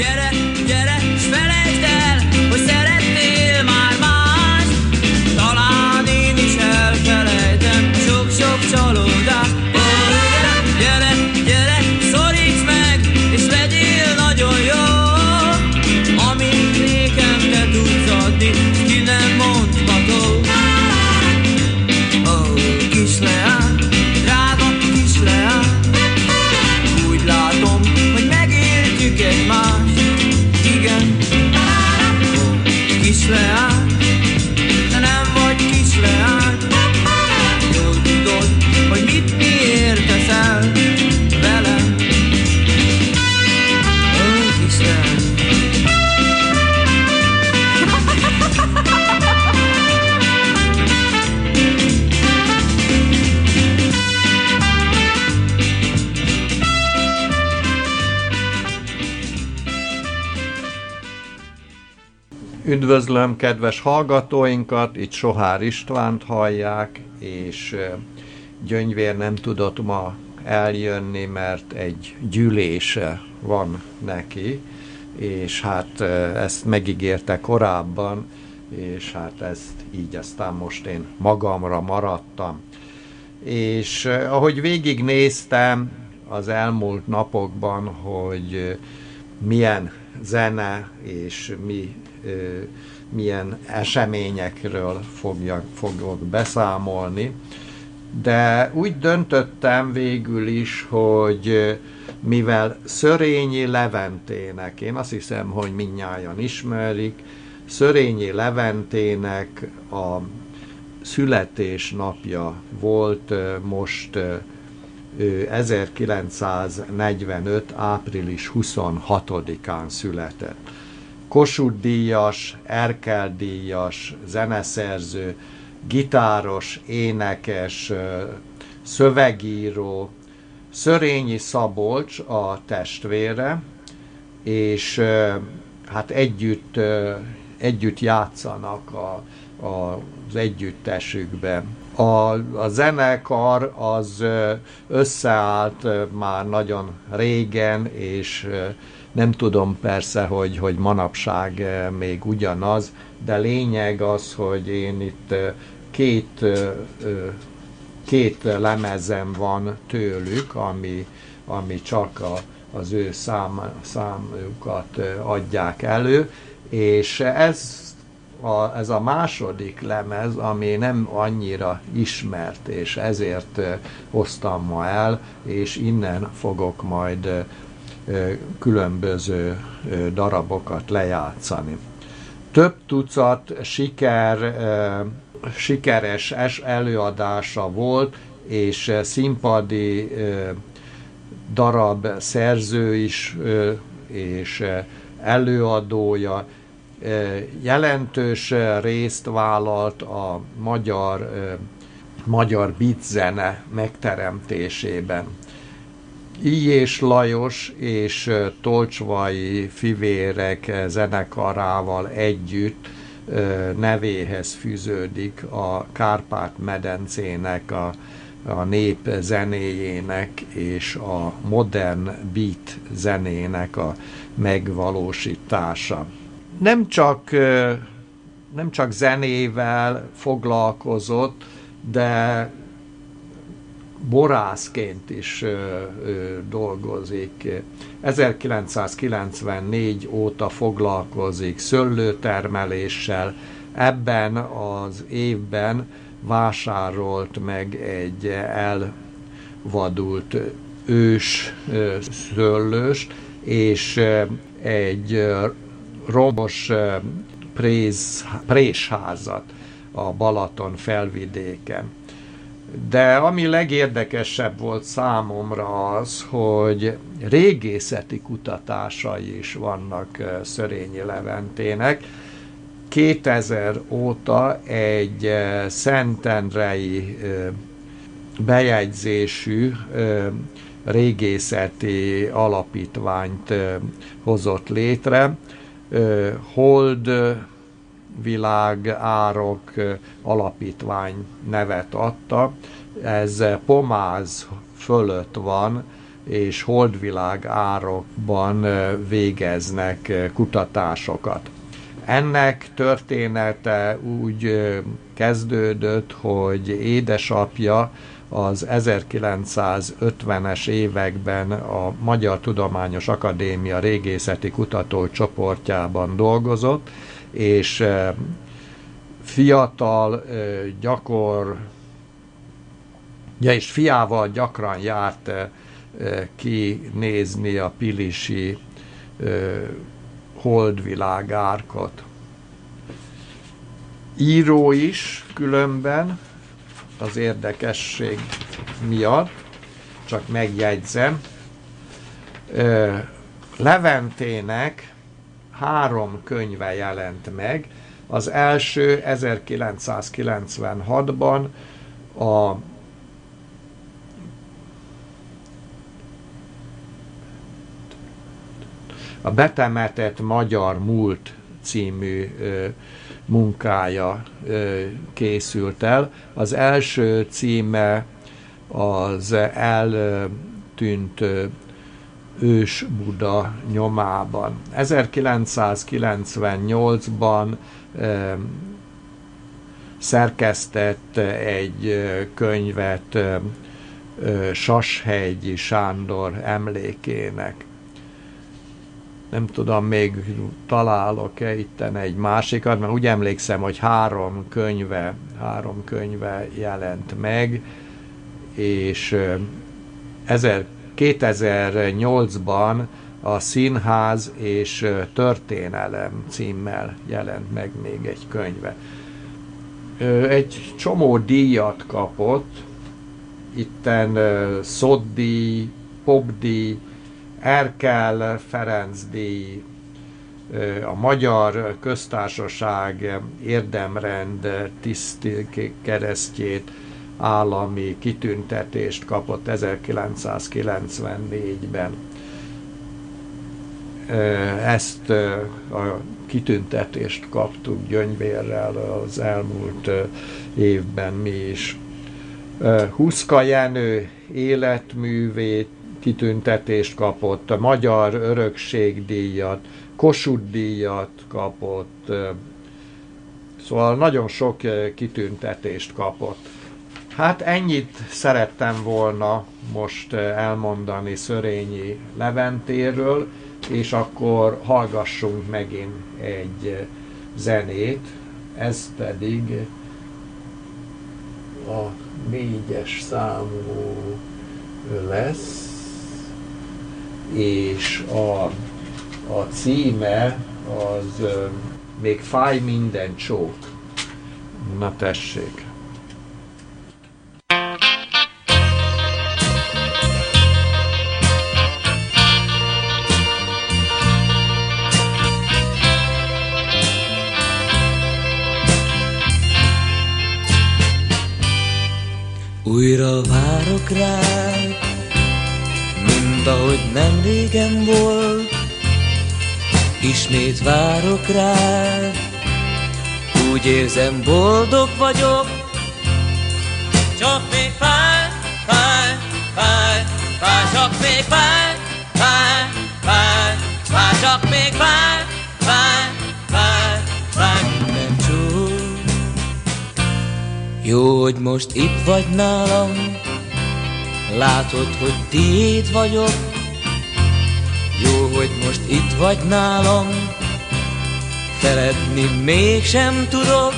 get it. Üdvözlöm kedves hallgatóinkat, itt Sohár Istvánt hallják, és Gyöngyvér nem tudott ma eljönni, mert egy gyűlése van neki, és hát ezt megígérte korábban, és hát ezt így aztán most én magamra maradtam. És ahogy végignéztem az elmúlt napokban, hogy milyen zene és mi, milyen eseményekről fogjak, fogok beszámolni, de úgy döntöttem végül is, hogy mivel Szörényi Leventének, én azt hiszem, hogy minnyáján ismerik, Szörényi Leventének a születésnapja volt most ö, ő 1945. április 26-án született. Kossuth díjas, Erkel díjas, zeneszerző, gitáros, énekes, szövegíró, Szörényi Szabolcs a testvére, és hát együtt, együtt játszanak a, a, az együttesükbe. A, a zenekar az összeállt már nagyon régen, és nem tudom persze, hogy, hogy manapság ö, még ugyanaz, de lényeg az, hogy én itt ö, két, ö, két lemezem van tőlük, ami, ami csak a, az ő szám, számukat adják elő, és ez a, ez a második lemez, ami nem annyira ismert, és ezért hoztam ma el, és innen fogok majd különböző darabokat lejátszani. Több tucat siker, sikeres es előadása volt, és színpadi darab szerző is, és előadója, jelentős részt vállalt a magyar, magyar beatzene megteremtésében. Ijés Lajos és Tolcsvai fivérek zenekarával együtt nevéhez fűződik a Kárpát-medencének a, a nép zenéjének és a modern beat zenének a megvalósítása. Nem csak, nem csak zenével foglalkozott, de borászként is dolgozik. 1994 óta foglalkozik szőlőtermeléssel. Ebben az évben vásárolt meg egy elvadult ős szőlőst, és egy romos préz, présházat a Balaton felvidéken. De ami legérdekesebb volt számomra az, hogy régészeti kutatásai is vannak Szörényi Leventének. 2000 óta egy szentendrei bejegyzésű régészeti alapítványt hozott létre, Hold világ árok alapítvány nevet adta. Ez Pomáz fölött van, és holdvilág árokban végeznek kutatásokat. Ennek története úgy kezdődött, hogy édesapja az 1950-es években a Magyar Tudományos Akadémia régészeti kutatócsoportjában dolgozott, és fiatal, gyakor, ja, és fiával gyakran járt kinézni a pilisi holdvilágárkot. Író is különben, az érdekesség miatt, csak megjegyzem, Leventének három könyve jelent meg. Az első 1996-ban a a Betemetett Magyar Múlt című ö, munkája ö, készült el. Az első címe az eltűnt ős Buda nyomában. 1998-ban ö, szerkesztett egy könyvet Sashegyi Sándor emlékének nem tudom, még találok-e itten egy másikat, mert úgy emlékszem, hogy három könyve, három könyve jelent meg, és 2008-ban a Színház és Történelem címmel jelent meg még egy könyve. Egy csomó díjat kapott, itten Szoddi, Popdi, Erkel Ferenc díj, a Magyar Köztársaság érdemrend tiszti keresztjét állami kitüntetést kapott 1994-ben. Ezt a kitüntetést kaptuk gyöngyvérrel az elmúlt évben mi is. Huszka Jenő életművét kitüntetést kapott, a Magyar Örökségdíjat, Kossuth díjat kapott, szóval nagyon sok kitüntetést kapott. Hát ennyit szerettem volna most elmondani Szörényi Leventéről, és akkor hallgassunk megint egy zenét, ez pedig a négyes számú lesz és a, a címe az még fáj minden csók. Na tessék. Újra várok rád, mint ahogy nem régen volt, ismét várok rád. Úgy érzem, boldog vagyok, csak még fáj, fáj, fáj, fáj, csak még fáj, fáj, fáj, fáj, csak még fáj, Jó, hogy most itt vagy nálam, Látod, hogy tiéd vagyok, jó, hogy most itt vagy nálam, Szeretni mégsem tudok,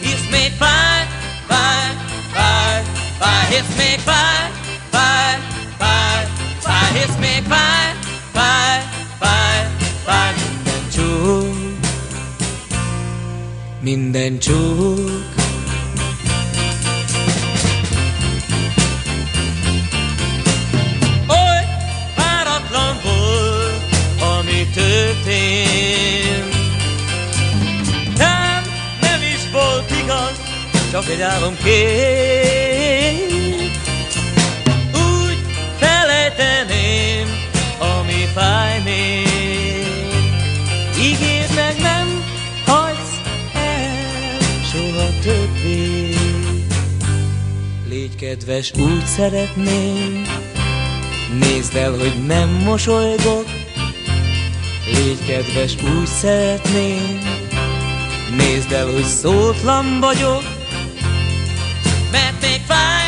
hisz még fáj, fáj, fáj, fáj, hisz még fáj, fáj, fáj, fáj, hisz még fáj, fáj, fáj, fáj, minden csúk, minden csúk. Történt. Nem, nem is volt igaz, csak egy álomkép. Úgy felejteném, ami fáj még. Ígérd meg, nem hagysz el soha többé. Légy kedves, úgy szeretném, Nézd el, hogy nem mosolygok, légy kedves, úgy szeretném. Nézd el, hogy szótlan vagyok, mert még fáj,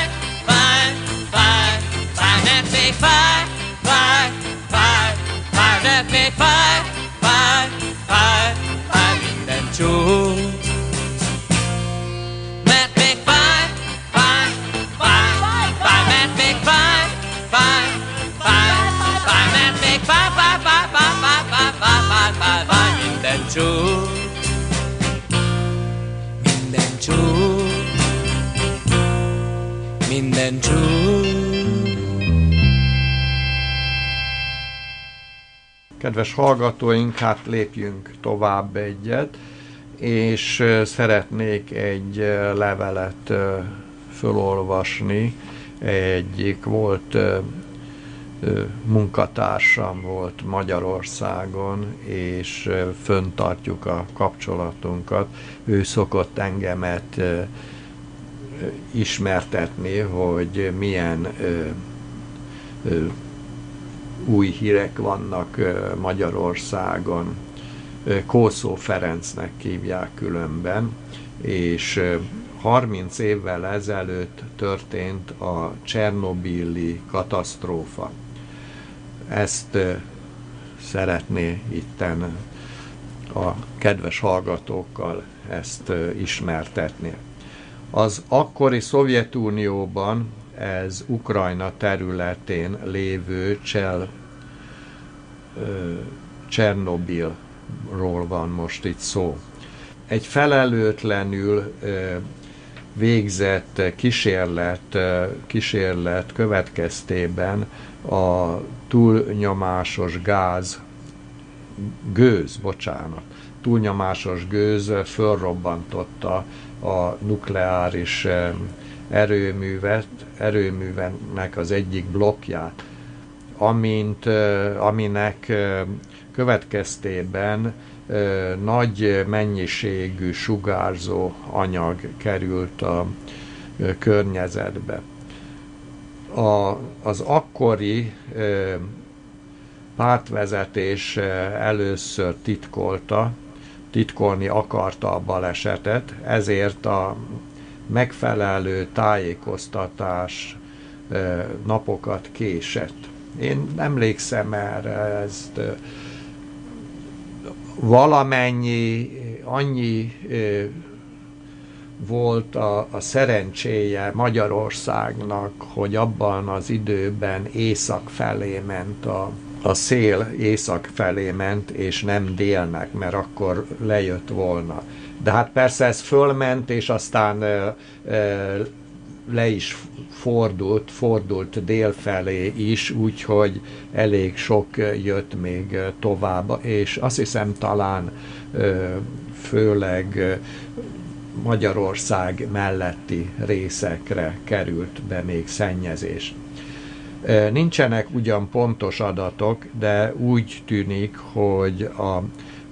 csók. Minden csók. Minden csók. Kedves hallgatóink, hát lépjünk tovább egyet, és szeretnék egy levelet fölolvasni. Egyik volt munkatársam volt Magyarországon, és föntartjuk a kapcsolatunkat. Ő szokott engemet ismertetni, hogy milyen új hírek vannak Magyarországon. Kószó Ferencnek hívják különben, és ö, 30 évvel ezelőtt történt a Csernobili katasztrófa. Ezt szeretné itten a kedves hallgatókkal ezt ismertetni. Az akkori Szovjetunióban ez Ukrajna területén lévő Csel, Csernobilról van most itt szó. Egy felelőtlenül végzett kísérlet, ö, kísérlet következtében a túlnyomásos gáz, gőz, bocsánat, túlnyomásos gőz fölrobbantotta a nukleáris ö, erőművet, erőművenek az egyik blokkját, amint, aminek következtében nagy mennyiségű sugárzó anyag került a környezetbe. A, az akkori pártvezetés először titkolta, titkolni akarta a balesetet, ezért a megfelelő tájékoztatás napokat késett. Én emlékszem erre, ezt valamennyi, annyi volt a, a szerencséje Magyarországnak, hogy abban az időben észak felé ment a, a szél észak felé ment, és nem délnek, mert akkor lejött volna. De hát persze ez fölment, és aztán le is fordult, fordult dél felé is, úgyhogy elég sok jött még tovább, és azt hiszem talán főleg Magyarország melletti részekre került be még szennyezés. Nincsenek ugyan pontos adatok, de úgy tűnik, hogy a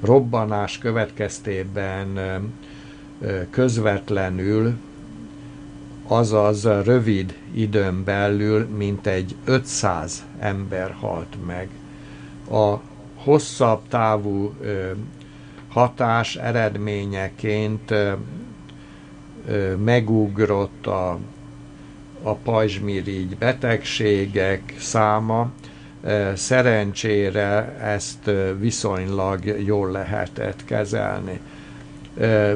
robbanás következtében közvetlenül azaz rövid időn belül mintegy 500 ember halt meg. A hosszabb távú hatás eredményeként megugrott a, a pajzsmirigy betegségek száma. Szerencsére ezt viszonylag jól lehetett kezelni.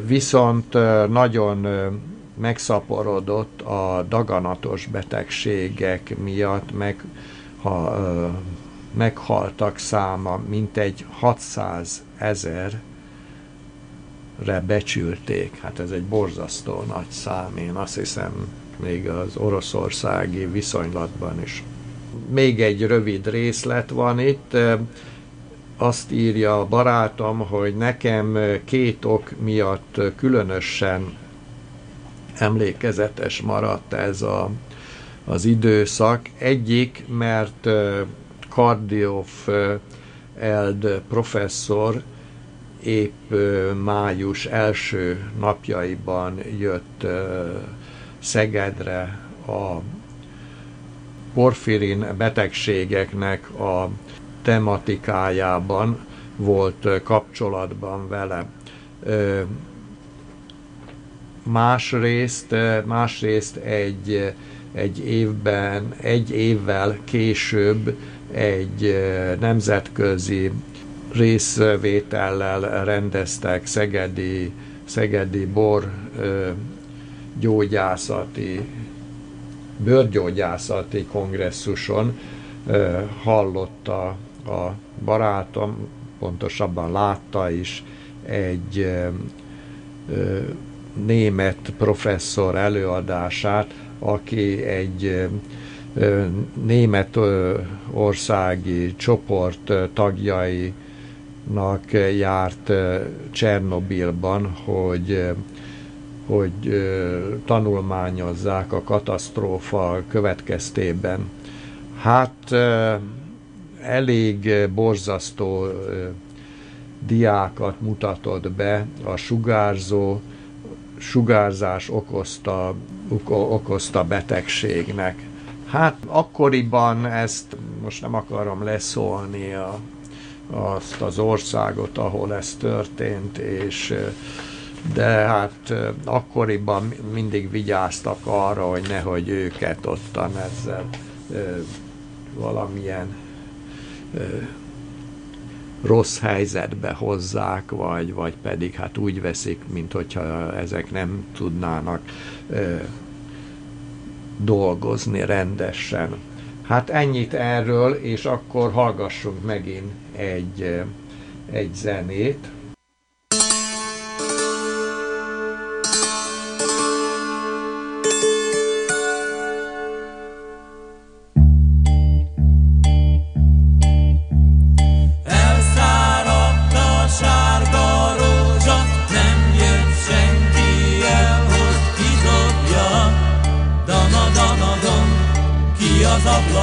Viszont nagyon megszaporodott a daganatos betegségek miatt, meg ha ö, meghaltak száma, mintegy 600 ezerre becsülték. Hát ez egy borzasztó nagy szám, én azt hiszem még az oroszországi viszonylatban is. Még egy rövid részlet van itt, azt írja a barátom, hogy nekem két ok miatt különösen emlékezetes maradt ez a, az időszak. Egyik, mert uh, Eld professzor épp május első napjaiban jött Szegedre a porfirin betegségeknek a tematikájában volt kapcsolatban vele. Másrészt, másrészt egy, egy évben, egy évvel később egy nemzetközi részvétellel rendeztek Szegedi, Szegedi bor gyógyászati, bőrgyógyászati kongresszuson hallotta a barátom, pontosabban látta is egy német professzor előadását, aki egy német országi csoport tagjainak járt Csernobilban, hogy hogy tanulmányozzák a katasztrófa következtében. Hát elég borzasztó diákat mutatott be a sugárzó, sugárzás okozta, okozta betegségnek. Hát akkoriban ezt most nem akarom leszólni a, azt az országot, ahol ez történt, és de hát akkoriban mindig vigyáztak arra, hogy nehogy őket ottan ezzel valamilyen rossz helyzetbe hozzák, vagy, vagy pedig hát úgy veszik, mint hogyha ezek nem tudnának dolgozni rendesen. Hát ennyit erről, és akkor hallgassunk megint egy, egy zenét.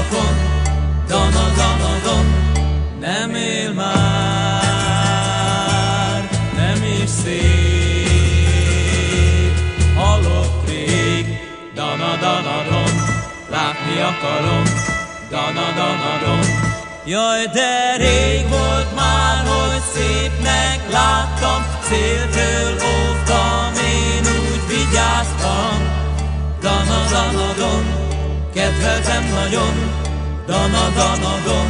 napon, dana, dana, don, nem él már, nem is szép. Halott rég, dana, dana, don, látni akarom, dana, dana, don. Jaj, de rég volt már, hogy szépnek láttam, szélről óvtam, én úgy vigyáztam, dana, dana, don. Kedveltem nagyon, dana danadon,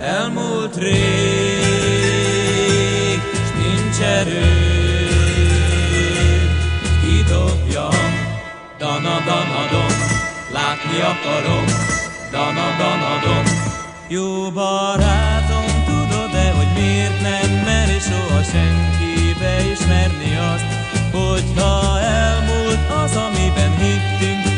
elmúlt rég, s nincs erő. Kidobjam, dana don. látni akarom, dana don. Jó barátom, tudod-e, hogy miért nem meri soha senki beismerni azt, hogyha elmúlt az, amiben hittünk,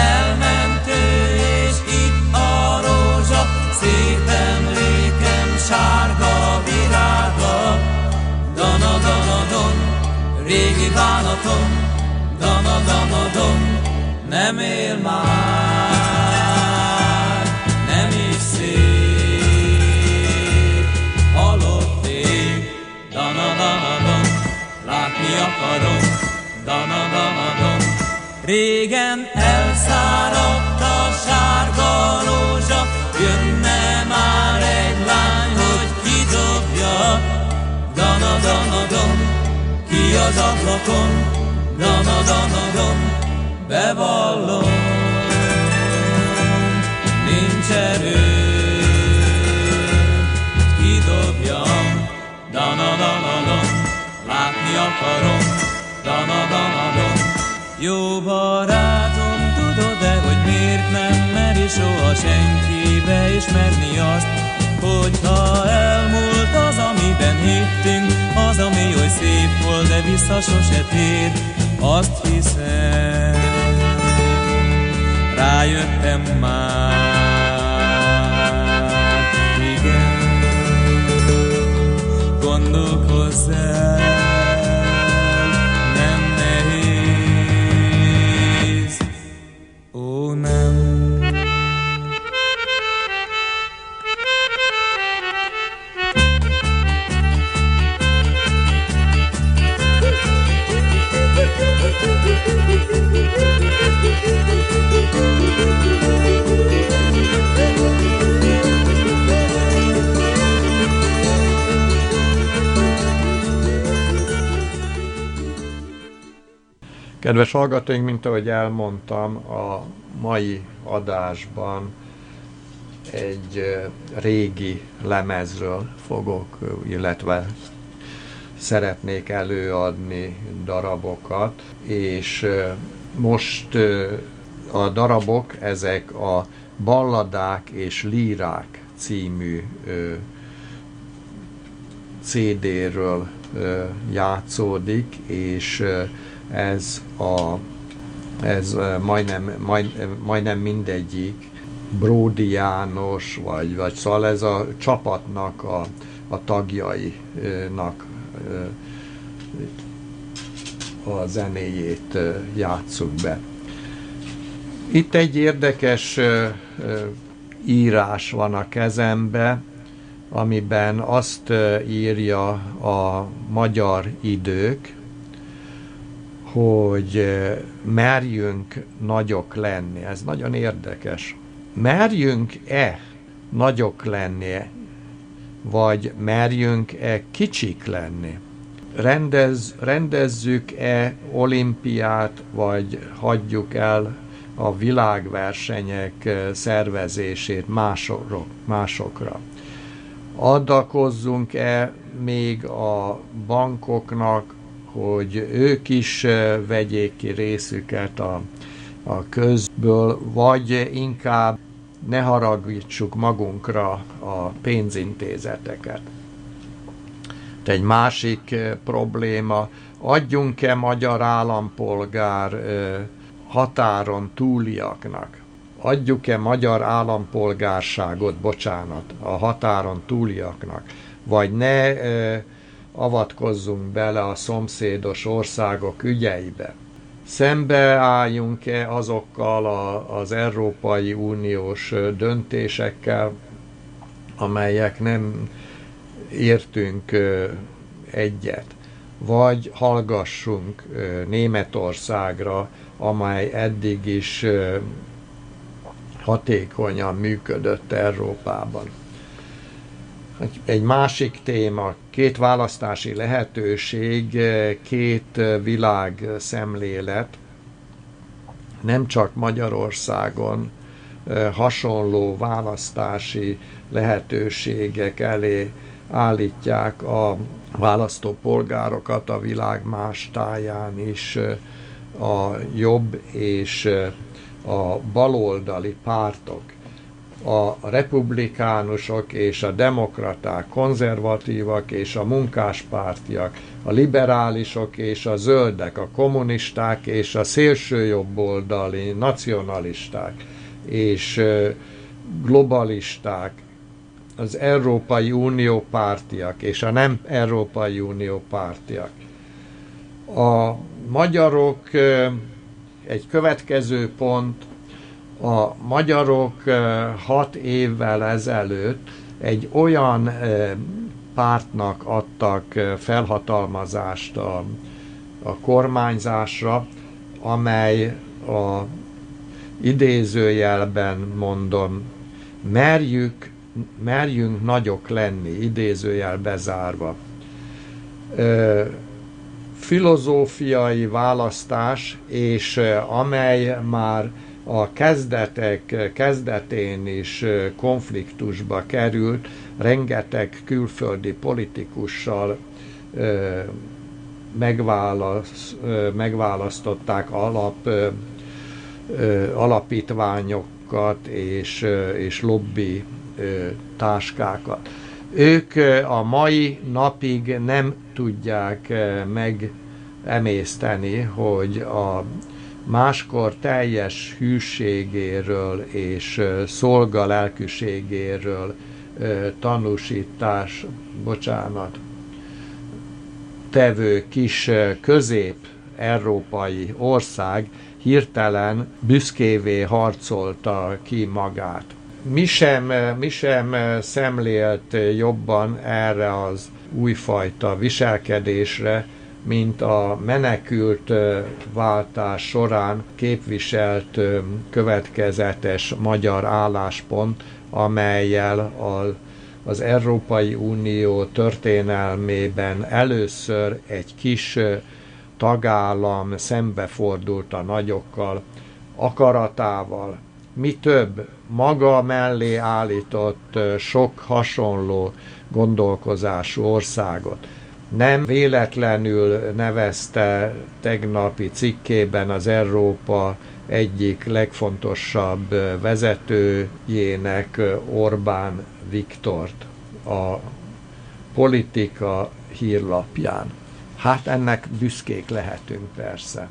régi bánatom, dana, dana, don, nem él már, nem is szép, halott ég, dana, dana, don, látni akarom, dana, dana, don. Régen elszáradt a sárga rózsa, jönne már egy lány, hogy kidobja. Dana, dana, don, ki az ablakon, dana, don, bevallom, nincs erő, kidobjam. Dana, dana, don, látni akarom, dana, dana, don, jó barátom, tudod-e, hogy miért nem meri soha senkibe ismerni azt, Hogyha elmúlt az, amiben hittünk, az, ami oly szép volt, de vissza sose tér, azt hiszem, rájöttem már, igen, gondolkozzál. Kedves hallgatóink, mint ahogy elmondtam, a mai adásban egy régi lemezről fogok, illetve szeretnék előadni darabokat, és most a darabok, ezek a Balladák és Lírák című CD-ről játszódik, és ez a ez majdnem, majd, majdnem mindegyik Bródi János, vagy, vagy szóval ez a csapatnak a, a tagjainak a zenéjét játsszuk be. Itt egy érdekes írás van a kezembe, amiben azt írja a magyar idők, hogy ö, merjünk nagyok lenni. Ez nagyon érdekes. Merjünk-e nagyok lenni, vagy merjünk-e kicsik lenni? Rendez, rendezzük-e olimpiát, vagy hagyjuk el a világversenyek ö, szervezését másokra, másokra? Adakozzunk-e még a bankoknak, hogy ők is ö, vegyék ki részüket a, a közből, vagy inkább ne haragítsuk magunkra a pénzintézeteket. Egy másik ö, probléma, adjunk-e magyar állampolgár ö, határon túliaknak? Adjuk-e magyar állampolgárságot, bocsánat, a határon túliaknak? Vagy ne avatkozzunk bele a szomszédos országok ügyeibe? Szembeálljunk-e azokkal a, az Európai Uniós döntésekkel, amelyek nem értünk egyet? Vagy hallgassunk Németországra, amely eddig is hatékonyan működött Európában. Egy másik téma, két választási lehetőség, eh, két világ szemlélet, nem csak Magyarországon hasonló választási lehetőségek elé állítják a választópolgárokat a világ más táján is a jobb és a baloldali pártok a republikánusok és a demokraták, konzervatívak és a munkáspártiak, a liberálisok és a zöldek, a kommunisták és a szélsőjobboldali nacionalisták és globalisták, az Európai Unió pártiak és a nem Európai Unió pártiak. A magyarok egy következő pont, a magyarok hat évvel ezelőtt egy olyan pártnak adtak felhatalmazást a, a kormányzásra, amely a idézőjelben mondom, merjük, merjünk nagyok lenni, idézőjel bezárva. Ö, filozófiai választás, és amely már a kezdetek kezdetén is konfliktusba került, rengeteg külföldi politikussal megválasz, megválasztották alap, alapítványokat és, és lobby táskákat. Ők a mai napig nem tudják megemészteni, hogy a máskor teljes hűségéről és szolga lelkűségéről tanúsítás, bocsánat, tevő kis közép-európai ország hirtelen büszkévé harcolta ki magát. Mi sem, mi sem szemlélt jobban erre az újfajta viselkedésre, mint a menekült váltás során képviselt következetes magyar álláspont, amelyel a, az Európai Unió történelmében először egy kis tagállam szembefordult a nagyokkal, akaratával, mi több, maga mellé állított sok hasonló gondolkozású országot. Nem véletlenül nevezte tegnapi cikkében az Európa egyik legfontosabb vezetőjének Orbán Viktort a politika hírlapján. Hát ennek büszkék lehetünk persze.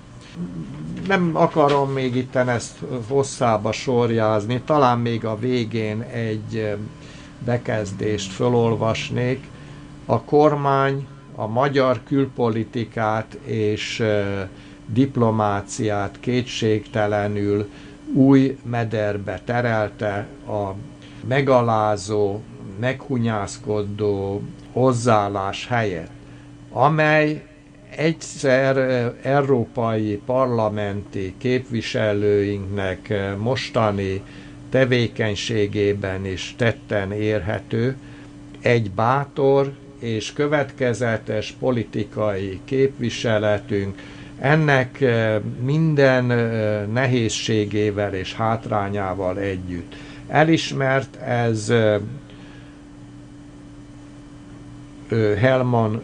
Nem akarom még itt ezt hosszába sorjázni, talán még a végén egy bekezdést fölolvasnék. A kormány a magyar külpolitikát és diplomáciát kétségtelenül új mederbe terelte a megalázó, meghunyászkodó hozzáállás helyett, amely egyszer európai parlamenti képviselőinknek mostani tevékenységében is tetten érhető, egy bátor és következetes politikai képviseletünk, ennek minden nehézségével és hátrányával együtt. Elismert ez Helman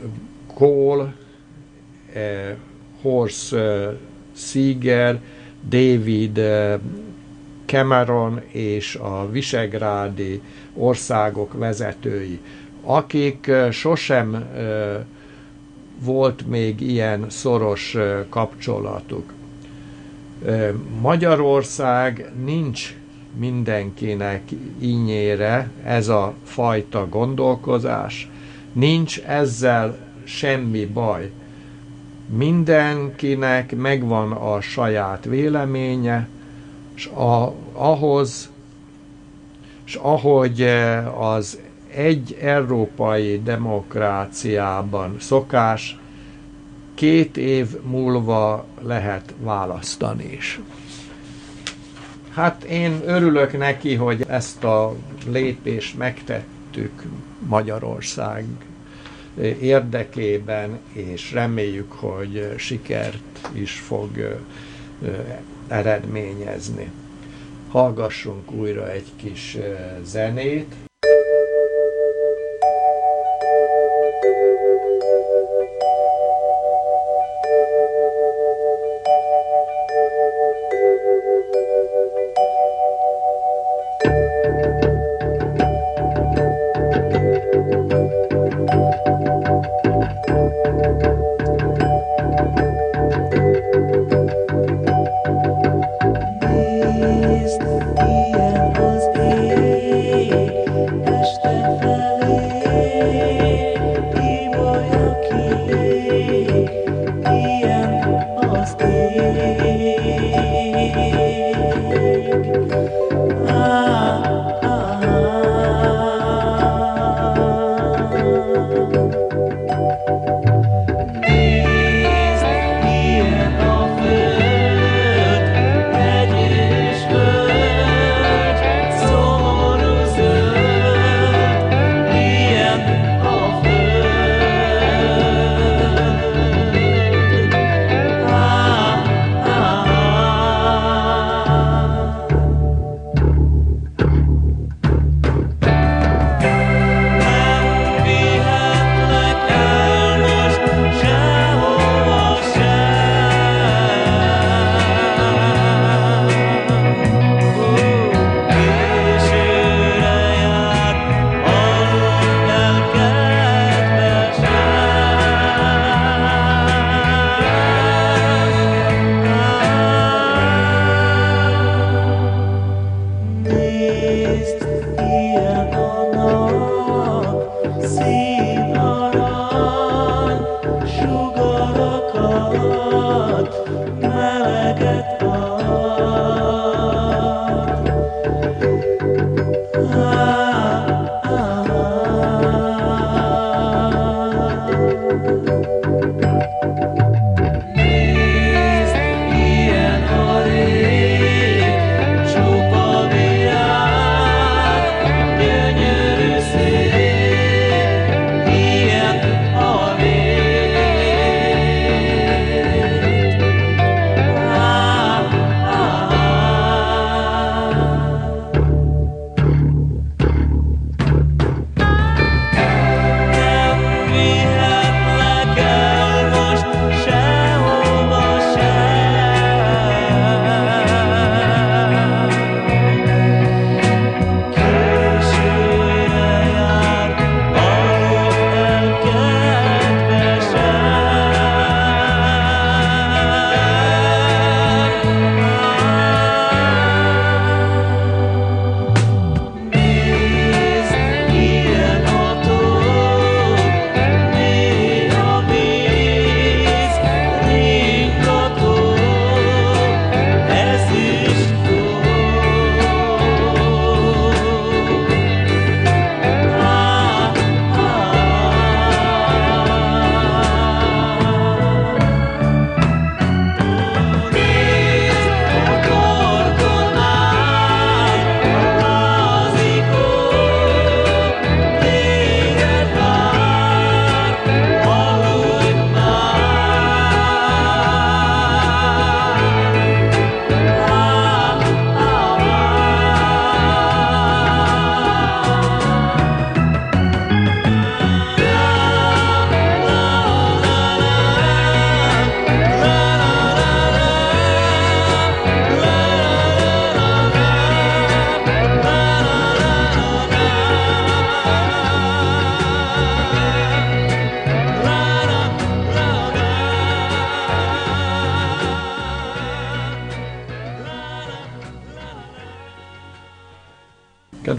Kohl, Horst Sieger, David Cameron és a visegrádi országok vezetői, akik sosem volt még ilyen szoros kapcsolatuk. Magyarország nincs mindenkinek ínyére ez a fajta gondolkozás, nincs ezzel semmi baj. Mindenkinek megvan a saját véleménye, és ahhoz, és ahogy az egy európai demokráciában szokás, két év múlva lehet választani is. Hát én örülök neki, hogy ezt a lépést megtettük Magyarország érdekében, és reméljük, hogy sikert is fog eredményezni. Hallgassunk újra egy kis zenét.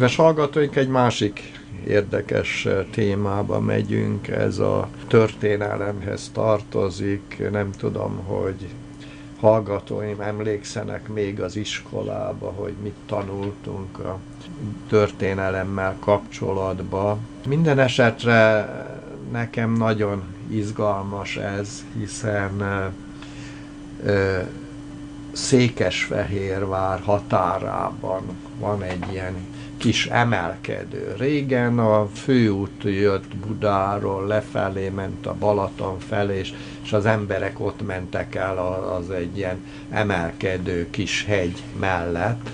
Kedves hallgatóink, egy másik érdekes témába megyünk, ez a történelemhez tartozik, nem tudom, hogy hallgatóim emlékszenek még az iskolába, hogy mit tanultunk a történelemmel kapcsolatba. Minden esetre nekem nagyon izgalmas ez, hiszen ö, Székesfehérvár határában van egy ilyen kis emelkedő. Régen a főút jött Budáról, lefelé ment a Balaton felé, és, és az emberek ott mentek el az egy ilyen emelkedő kis hegy mellett.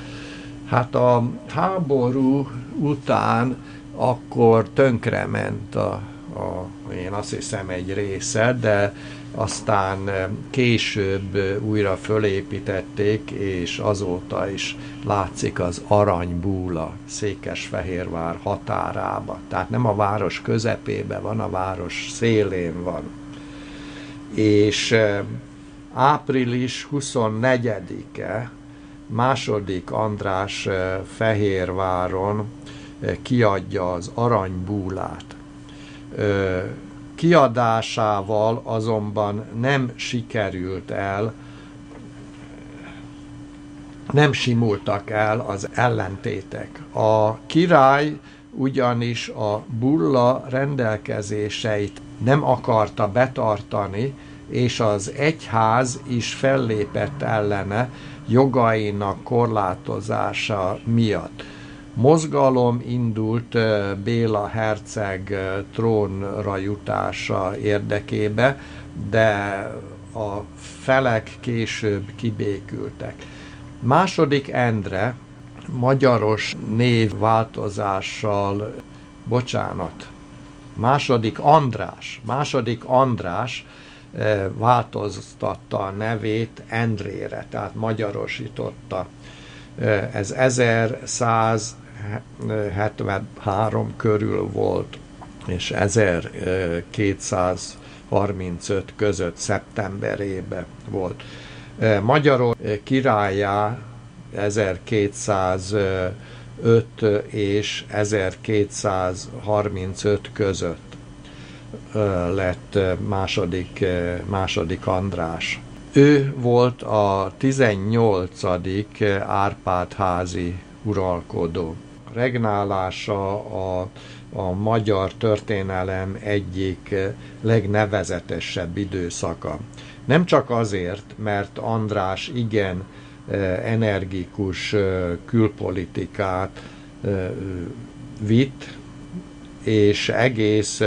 Hát a háború után akkor tönkrement a, a, én azt hiszem egy része, de aztán később újra fölépítették, és azóta is látszik az aranybúla Székesfehérvár határába. Tehát nem a város közepébe van, a város szélén van. És április 24-e második András Fehérváron kiadja az aranybúlát kiadásával azonban nem sikerült el, nem simultak el az ellentétek. A király ugyanis a bulla rendelkezéseit nem akarta betartani, és az egyház is fellépett ellene jogainak korlátozása miatt mozgalom indult Béla herceg trónra jutása érdekébe, de a felek később kibékültek. Második Endre magyaros névváltozással, bocsánat, második András, második András változtatta a nevét Endrére, tehát magyarosította. Ez 1100 73 körül volt, és 1235 között szeptemberében volt. Magyarország királyá 1205 és 1235 között lett második, második András. Ő volt a 18. Árpád házi uralkodó regnálása a, a magyar történelem egyik legnevezetesebb időszaka. Nem csak azért, mert András igen eh, energikus eh, külpolitikát eh, vitt, és egész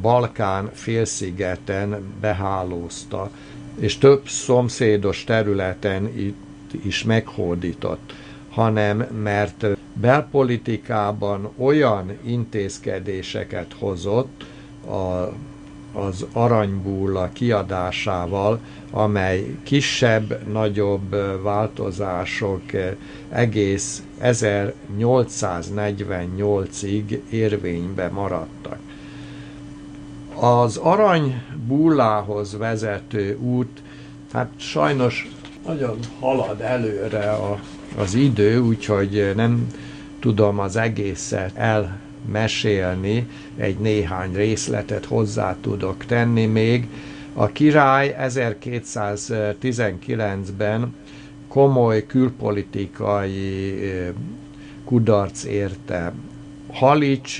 Balkán félszigeten behálózta, és több szomszédos területen itt is meghódított, hanem mert belpolitikában olyan intézkedéseket hozott a, az aranybulla kiadásával, amely kisebb-nagyobb változások egész 1848-ig érvénybe maradtak. Az aranybullához vezető út, hát sajnos nagyon halad előre a, az idő, úgyhogy nem tudom az egészet elmesélni, egy néhány részletet hozzá tudok tenni még. A király 1219-ben komoly külpolitikai kudarc érte. Halics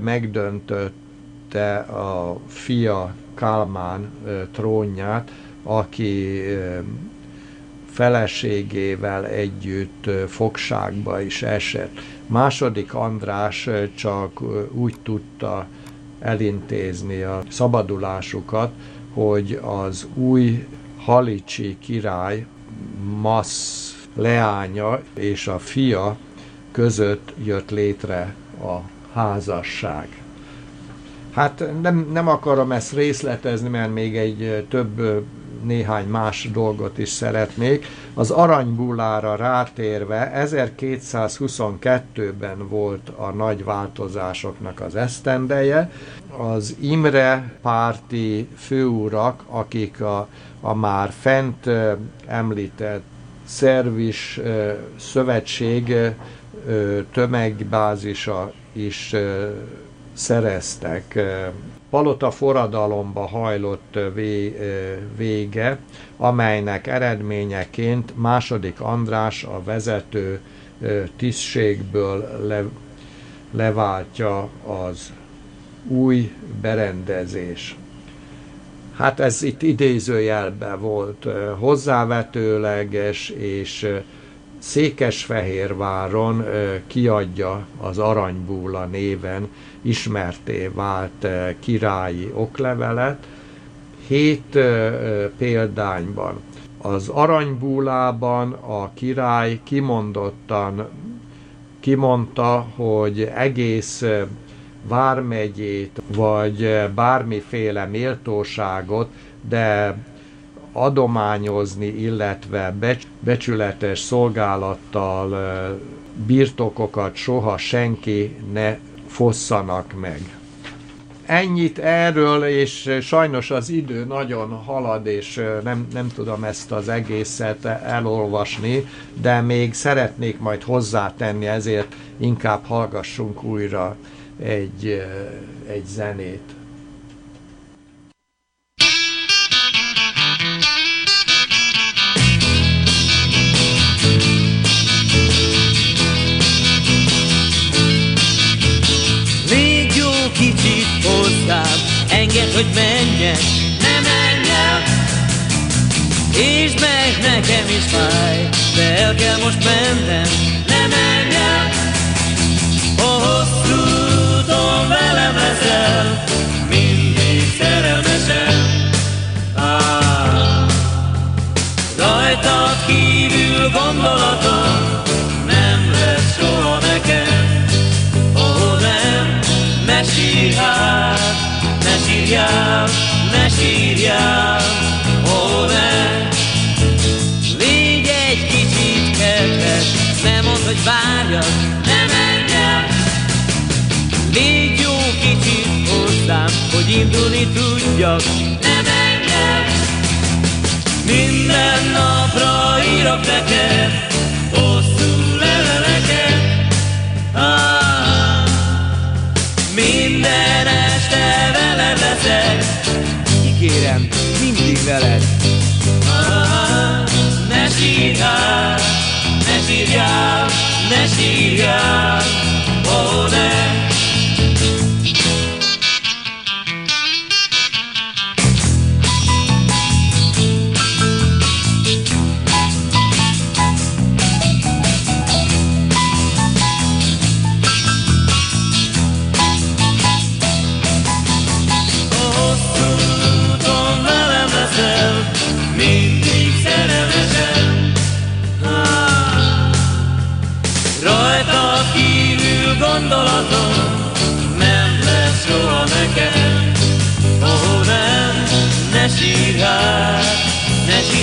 megdöntötte a fia Kálmán trónját, aki feleségével együtt fogságba is esett. Második András csak úgy tudta elintézni a szabadulásukat, hogy az új halicsi király Masz leánya és a fia között jött létre a házasság. Hát nem, nem akarom ezt részletezni, mert még egy több néhány más dolgot is szeretnék. Az aranybullára rátérve 1222-ben volt a nagy változásoknak az esztendeje. Az Imre párti főurak, akik a, a már fent említett szervis szövetség tömegbázisa is szereztek. Palota forradalomba hajlott vége, amelynek eredményeként második András a vezető tisztségből le, leváltja az új berendezés. Hát ez itt idézőjelben volt hozzávetőleges, és Székesfehérváron kiadja az Aranybúla néven ismerté vált királyi oklevelet, hét példányban. Az Aranybúlában a király kimondottan kimondta, hogy egész vármegyét, vagy bármiféle méltóságot, de adományozni, illetve becsületes szolgálattal birtokokat soha senki ne fosszanak meg. Ennyit erről, és sajnos az idő nagyon halad, és nem, nem tudom ezt az egészet elolvasni, de még szeretnék majd hozzátenni, ezért inkább hallgassunk újra egy, egy zenét. Hozzám, engedd, hogy menjek, ne menjek. És meg nekem is fáj, de el kell most mennem, ne menjek. A hosszú úton velem leszel, mindig szerelmesen. Ah, rajtad kívül gondolatom, ne sírj hát, ne sírjál, ne sírjál, ó, ne. Légy egy kicsit kedves, ne mondd, hogy várjak, ne menj el. Légy jó kicsit hozzám, hogy indulni tudjak, ne menj el. Minden napra írok neked, veled. Ah, ne sírjál, ne sírjál, ne sírjál, ó ne.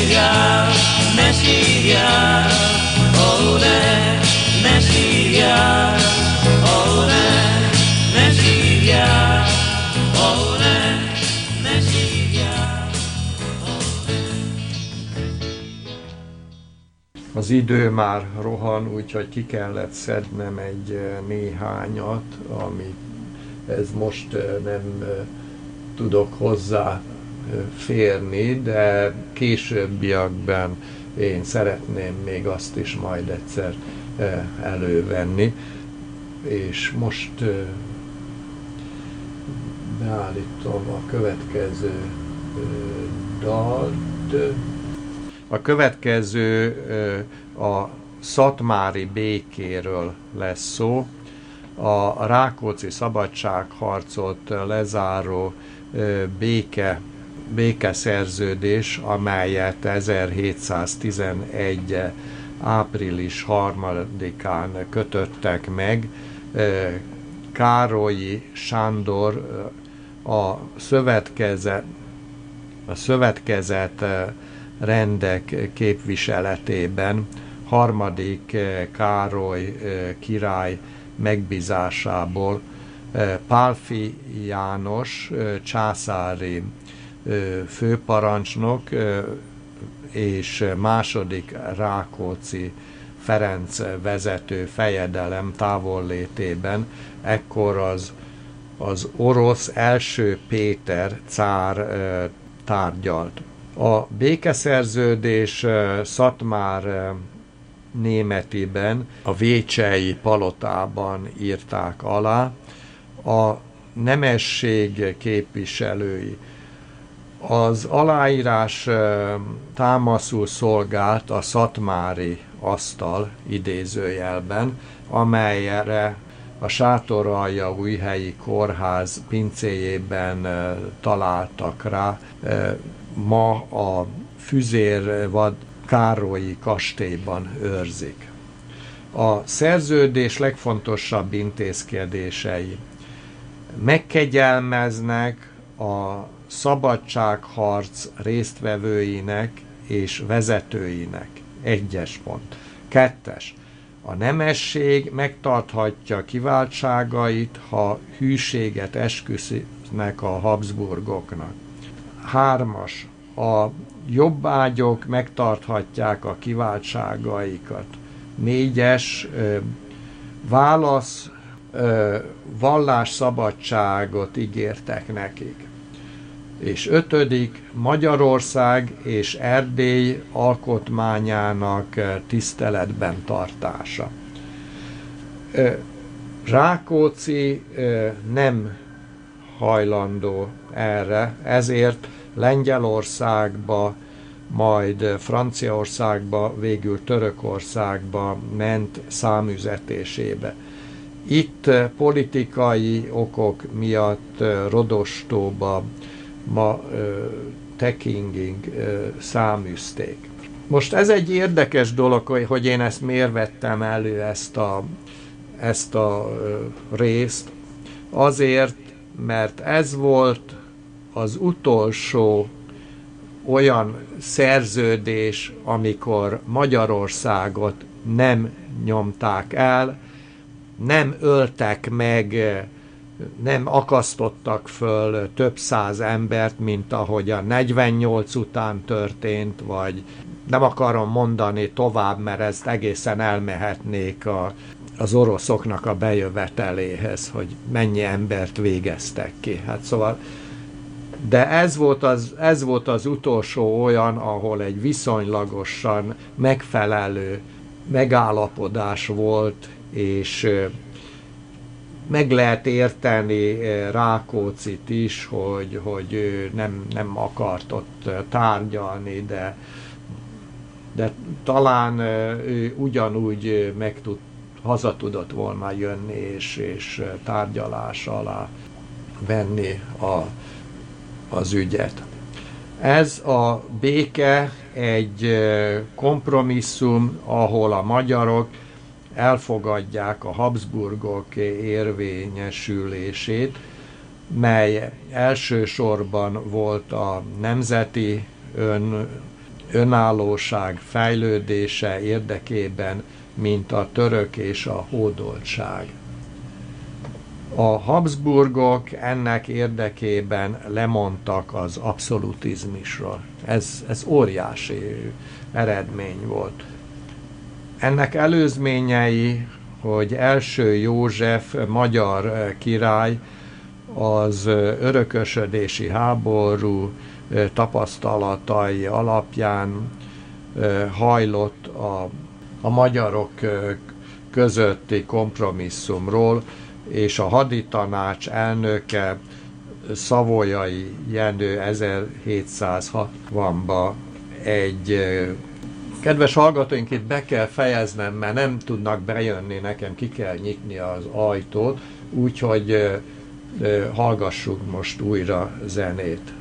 Sírjál, ne sírjál. Ó, ne, ne ne, sírjál. Az idő már rohan, úgyhogy ki kellett szednem egy eh, néhányat, ami ez most eh, nem eh, tudok hozzá férni, de későbbiakban én szeretném még azt is majd egyszer elővenni. És most beállítom a következő dalt. A következő a szatmári békéről lesz szó. A Rákóczi szabadságharcot lezáró béke, békeszerződés, amelyet 1711 április 3-án kötöttek meg. Károlyi Sándor a szövetkezet, a szövetkezet rendek képviseletében harmadik Károly király megbízásából Pálfi János császári főparancsnok és második Rákóczi Ferenc vezető fejedelem távollétében, ekkor az, az orosz első Péter cár tárgyalt. A békeszerződés Szatmár németiben, a Vécsei palotában írták alá, a nemesség képviselői. Az aláírás támaszul szolgált a szatmári asztal idézőjelben, amelyre a sátoralja újhelyi kórház pincéjében találtak rá. Ma a füzérvad Károlyi kastélyban őrzik. A szerződés legfontosabb intézkedései megkegyelmeznek a szabadságharc résztvevőinek és vezetőinek. Egyes pont. Kettes. A nemesség megtarthatja kiváltságait, ha hűséget esküsznek a Habsburgoknak. Hármas. A jobbágyok megtarthatják a kiváltságaikat. Négyes. Válasz vallásszabadságot ígértek nekik. És ötödik, Magyarország és Erdély alkotmányának tiszteletben tartása. Rákóczi nem hajlandó erre, ezért Lengyelországba, majd Franciaországba, végül Törökországba ment számüzetésébe. Itt politikai okok miatt Rodostóba ma Tekinging száműzték. Most ez egy érdekes dolog, hogy én ezt miért vettem elő, ezt a, ezt a részt. Azért, mert ez volt az utolsó olyan szerződés, amikor Magyarországot nem nyomták el, nem öltek meg, nem akasztottak föl több száz embert, mint ahogy a 48 után történt, vagy nem akarom mondani tovább, mert ezt egészen elmehetnék a, az oroszoknak a bejöveteléhez, hogy mennyi embert végeztek ki. Hát szóval de ez volt, az, ez volt az utolsó olyan, ahol egy viszonylagosan megfelelő megállapodás volt, és meg lehet érteni Rákócit is, hogy, hogy ő nem, nem akart ott tárgyalni, de, de talán ő ugyanúgy meg tud, haza tudott volna jönni, és, és tárgyalás alá venni a, az ügyet. Ez a béke egy kompromisszum, ahol a magyarok elfogadják a Habsburgok érvényesülését, mely elsősorban volt a nemzeti ön, önállóság fejlődése érdekében, mint a török és a hódoltság. A Habsburgok ennek érdekében lemondtak az abszolutizmusról. Ez, ez óriási eredmény volt. Ennek előzményei, hogy első József magyar király az örökösödési háború tapasztalatai alapján hajlott a, a magyarok közötti kompromisszumról, és a haditanács elnöke Szavolyai Jenő 1760-ban egy Kedves hallgatóink, itt be kell fejeznem, mert nem tudnak bejönni, nekem ki kell nyitni az ajtót, úgyhogy hallgassuk most újra zenét.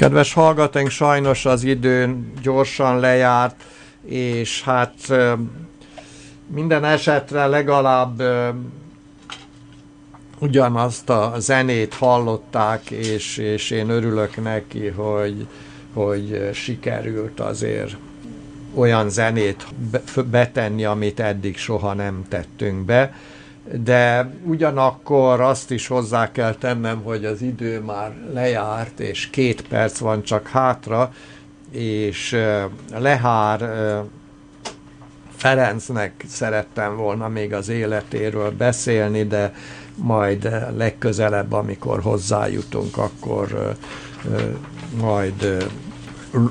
Kedves hallgatóink, sajnos az időn gyorsan lejárt, és hát minden esetre legalább ugyanazt a zenét hallották, és, és én örülök neki, hogy, hogy sikerült azért olyan zenét betenni, amit eddig soha nem tettünk be de ugyanakkor azt is hozzá kell tennem, hogy az idő már lejárt, és két perc van csak hátra, és Lehár Ferencnek szerettem volna még az életéről beszélni, de majd legközelebb, amikor hozzájutunk, akkor majd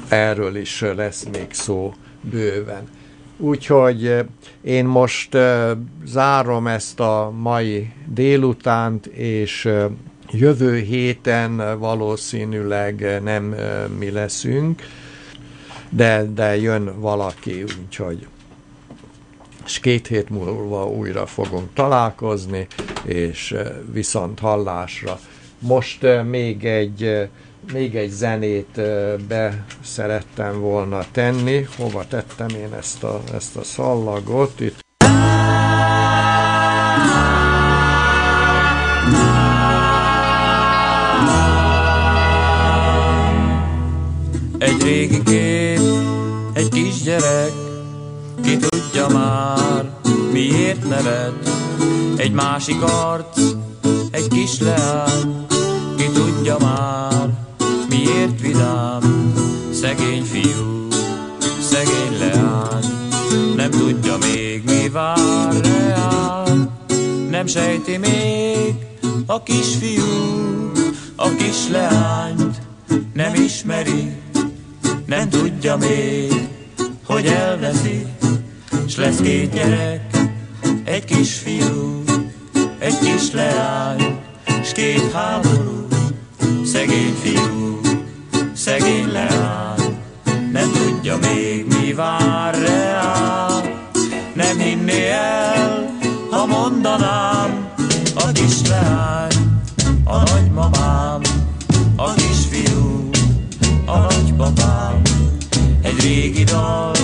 erről is lesz még szó bőven. Úgyhogy én most zárom ezt a mai délutánt, és jövő héten valószínűleg nem mi leszünk, de, de jön valaki, úgyhogy és két hét múlva újra fogunk találkozni, és viszont hallásra. Most még egy még egy zenét be szerettem volna tenni. Hova tettem én ezt a, ezt a szallagot? Itt Egy régi kép, egy kisgyerek, ki tudja már, miért nevet. Egy másik arc, egy kis leány, ki tudja már, vidám, szegény fiú, szegény leány, nem tudja még mi vár reál, nem sejti még a kisfiú, a kis leányt. Nem ismeri, nem tudja még, hogy elveszi, s lesz két gyerek, egy kisfiú, egy kis leány, s két háború, szegény fiú, szegény leány, nem tudja még mi vár reál. Nem hinné el, ha mondanám, a kis leány, a nagymamám, a kisfiú, a nagypapám. Egy régi dal,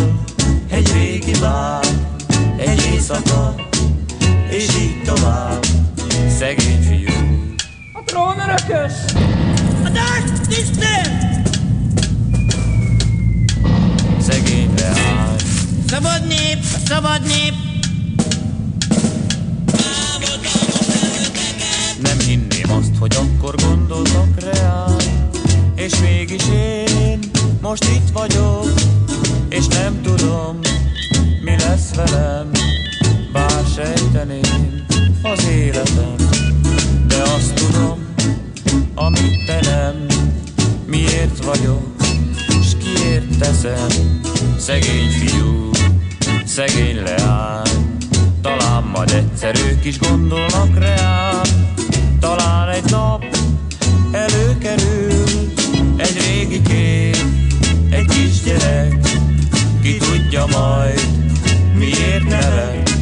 egy régi bár, egy éjszaka, és így tovább, szegény fiú. A trónörökös! A dást Isten! Szabad nép, szabad nép! Nem hinném azt, hogy akkor gondoltak reál, és mégis én most itt vagyok, és nem tudom, mi lesz velem, bár sejteném az életem, de azt tudom, amit te nem, miért vagyok, s kiért teszem, szegény fiú, szegény leány, Majd egyszer ők is gondolnak reám Talán egy nap előkerül Egy régi kép, egy kisgyerek Ki tudja majd, miért nevet.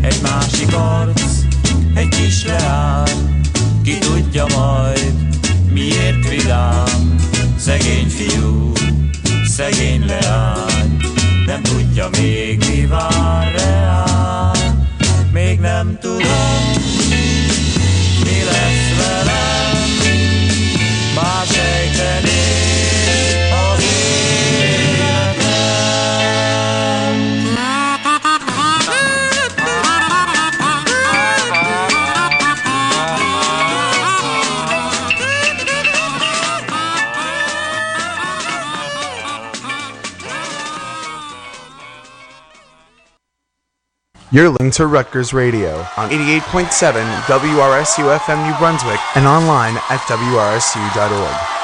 Egy másik arc, egy kis leány Ki tudja majd, miért vidám. Szegény fiú, szegény leány Nem tudja még mi vár reám Még nem tudom, mi lesz velem Bár sejteni You're listening to Rutgers Radio on 88.7 WRSU FM New Brunswick and online at WRSU.org.